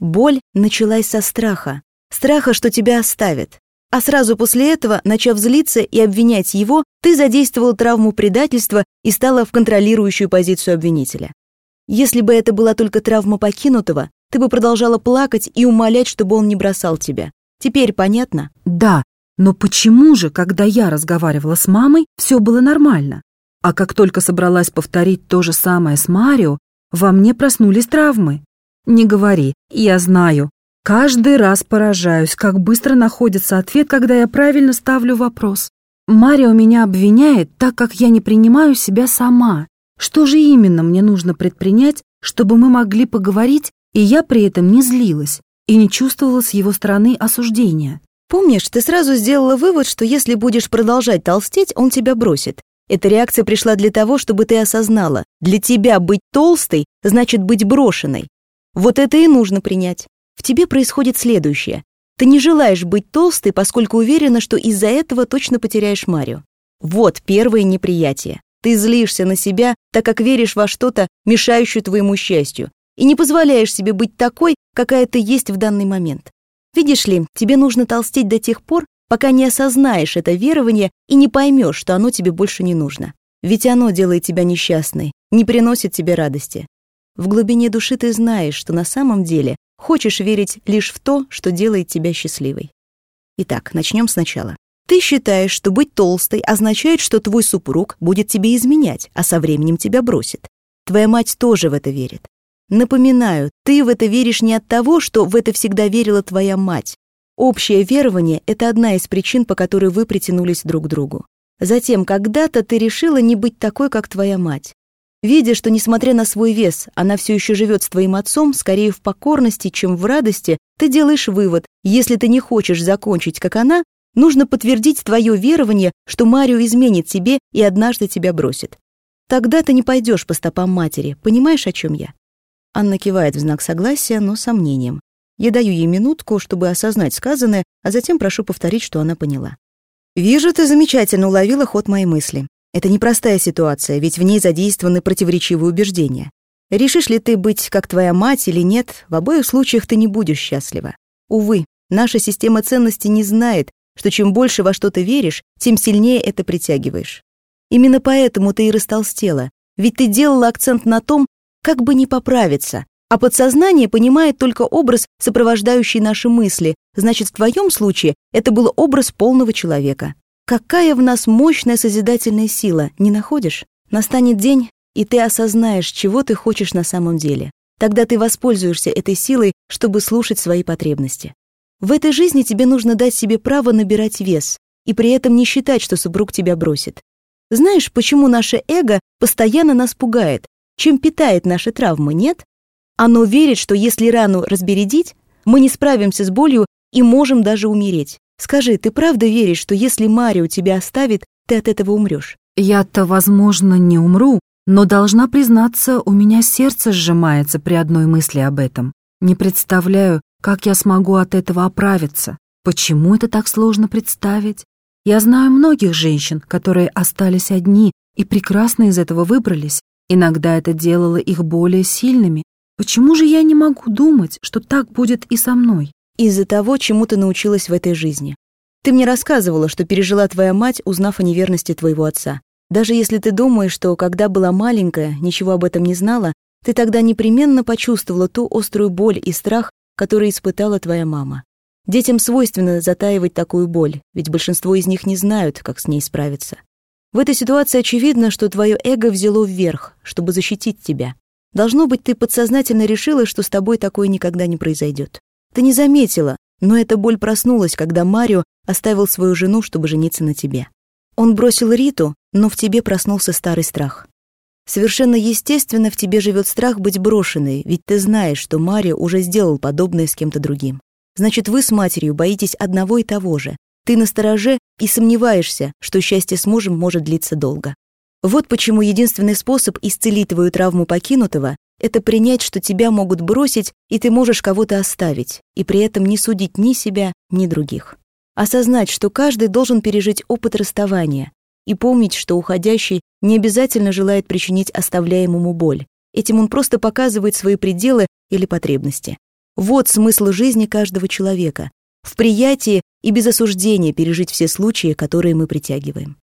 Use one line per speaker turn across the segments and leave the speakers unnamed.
Боль началась со страха. Страха, что тебя оставят. А сразу после этого, начав злиться и обвинять его, ты задействовал травму предательства и стала в контролирующую позицию обвинителя. Если бы это была только травма покинутого, ты бы продолжала плакать и умолять, чтобы он не бросал тебя. Теперь понятно?
Да, но почему же, когда я разговаривала с мамой, все было нормально? А как только собралась повторить то же самое с Марио, во мне проснулись травмы. Не говори, я знаю. Каждый раз поражаюсь, как быстро находится ответ, когда я правильно ставлю вопрос. Марио меня обвиняет, так как я не принимаю себя сама. Что же именно мне нужно предпринять, чтобы мы могли поговорить, и я при этом не злилась и не чувствовала с его стороны осуждения?
Помнишь, ты сразу сделала вывод, что если будешь продолжать толстеть, он тебя бросит. Эта реакция пришла для того, чтобы ты осознала, для тебя быть толстой значит быть брошенной. Вот это и нужно принять. В тебе происходит следующее. Ты не желаешь быть толстой, поскольку уверена, что из-за этого точно потеряешь Марию. Вот первое неприятие. Ты злишься на себя, так как веришь во что-то, мешающее твоему счастью, и не позволяешь себе быть такой, какая ты есть в данный момент. Видишь ли, тебе нужно толстеть до тех пор, пока не осознаешь это верование и не поймешь, что оно тебе больше не нужно. Ведь оно делает тебя несчастной, не приносит тебе радости. В глубине души ты знаешь, что на самом деле хочешь верить лишь в то, что делает тебя счастливой. Итак, начнем сначала. Ты считаешь, что быть толстой означает, что твой супруг будет тебе изменять, а со временем тебя бросит. Твоя мать тоже в это верит. Напоминаю, ты в это веришь не от того, что в это всегда верила твоя мать, Общее верование — это одна из причин, по которой вы притянулись друг к другу. Затем, когда-то ты решила не быть такой, как твоя мать. Видя, что, несмотря на свой вес, она все еще живет с твоим отцом, скорее в покорности, чем в радости, ты делаешь вывод, если ты не хочешь закончить, как она, нужно подтвердить твое верование, что Марио изменит тебе и однажды тебя бросит. Тогда ты не пойдешь по стопам матери, понимаешь, о чем я? Анна кивает в знак согласия, но сомнением. Я даю ей минутку, чтобы осознать сказанное, а затем прошу повторить, что она поняла. «Вижу, ты замечательно уловила ход моей мысли. Это непростая ситуация, ведь в ней задействованы противоречивые убеждения. Решишь ли ты быть как твоя мать или нет, в обоих случаях ты не будешь счастлива. Увы, наша система ценностей не знает, что чем больше во что ты веришь, тем сильнее это притягиваешь. Именно поэтому ты и растолстела, ведь ты делала акцент на том, как бы не поправиться, а подсознание понимает только образ, сопровождающий наши мысли. Значит, в твоем случае это был образ полного человека. Какая в нас мощная созидательная сила, не находишь? Настанет день, и ты осознаешь, чего ты хочешь на самом деле. Тогда ты воспользуешься этой силой, чтобы слушать свои потребности. В этой жизни тебе нужно дать себе право набирать вес и при этом не считать, что супруг тебя бросит. Знаешь, почему наше эго постоянно нас пугает? Чем питает наши травмы, нет? Оно верит, что если рану разбередить, мы не справимся с болью и можем даже умереть. Скажи, ты правда веришь, что если Марио тебя оставит, ты от этого умрешь?
Я-то, возможно, не умру, но должна признаться, у меня сердце сжимается при одной мысли об этом. Не представляю, как я смогу от этого оправиться. Почему это так сложно представить? Я знаю многих женщин, которые остались одни и прекрасно из этого выбрались. Иногда это делало их более сильными, Почему же я не могу думать, что так будет и со мной?
Из-за того, чему ты научилась в этой жизни. Ты мне рассказывала, что пережила твоя мать, узнав о неверности твоего отца. Даже если ты думаешь, что когда была маленькая, ничего об этом не знала, ты тогда непременно почувствовала ту острую боль и страх, который испытала твоя мама. Детям свойственно затаивать такую боль, ведь большинство из них не знают, как с ней справиться. В этой ситуации очевидно, что твое эго взяло вверх, чтобы защитить тебя. Должно быть, ты подсознательно решила, что с тобой такое никогда не произойдет. Ты не заметила, но эта боль проснулась, когда Марио оставил свою жену, чтобы жениться на тебе. Он бросил Риту, но в тебе проснулся старый страх. Совершенно естественно в тебе живет страх быть брошенной, ведь ты знаешь, что Марио уже сделал подобное с кем-то другим. Значит, вы с матерью боитесь одного и того же. Ты настороже и сомневаешься, что счастье с мужем может длиться долго. Вот почему единственный способ исцелить твою травму покинутого — это принять, что тебя могут бросить, и ты можешь кого-то оставить, и при этом не судить ни себя, ни других. Осознать, что каждый должен пережить опыт расставания, и помнить, что уходящий не обязательно желает причинить оставляемому боль. Этим он просто показывает свои пределы или потребности. Вот смысл жизни каждого человека. В приятии и без осуждения пережить все случаи, которые мы притягиваем.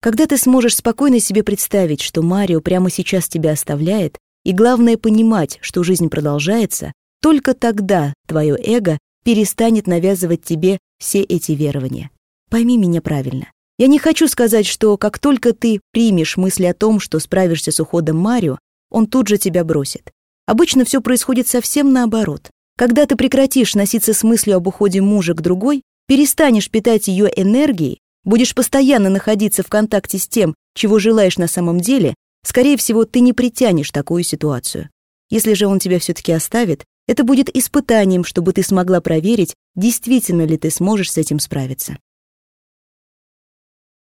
Когда ты сможешь спокойно себе представить, что Марио прямо сейчас тебя оставляет, и главное понимать, что жизнь продолжается, только тогда твое эго перестанет навязывать тебе все эти верования. Пойми меня правильно. Я не хочу сказать, что как только ты примешь мысли о том, что справишься с уходом Марио, он тут же тебя бросит. Обычно все происходит совсем наоборот. Когда ты прекратишь носиться с мыслью об уходе мужа к другой, перестанешь питать ее энергией, будешь постоянно находиться в контакте с тем, чего желаешь на самом деле, скорее всего, ты не притянешь такую ситуацию. Если же он тебя все-таки оставит, это будет испытанием, чтобы ты смогла проверить, действительно ли ты сможешь с этим справиться.